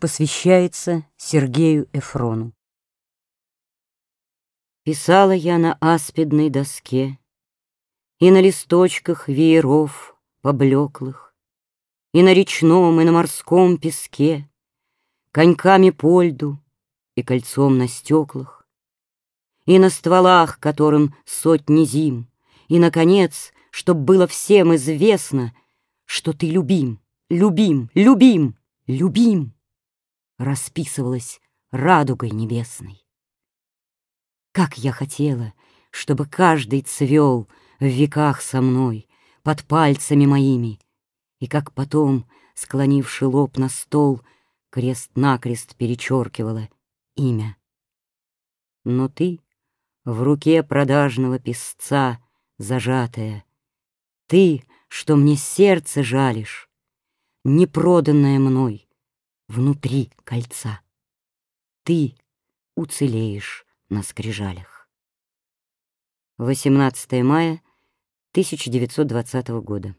посвящается Сергею Эфрону. Писала я на аспидной доске И на листочках вееров поблеклых, И на речном, и на морском песке, Коньками по льду и кольцом на стеклах, И на стволах, которым сотни зим, И, наконец, чтоб было всем известно, Что ты любим, любим, любим, любим расписывалась радугой небесной. Как я хотела, чтобы каждый цвел в веках со мной, под пальцами моими, и как потом, склонивши лоб на стол, крест-накрест перечеркивала имя. Но ты в руке продажного песца зажатая, ты, что мне сердце жалишь, непроданное мной, внутри кольца. Ты уцелеешь на скрижалях. 18 мая 1920 года.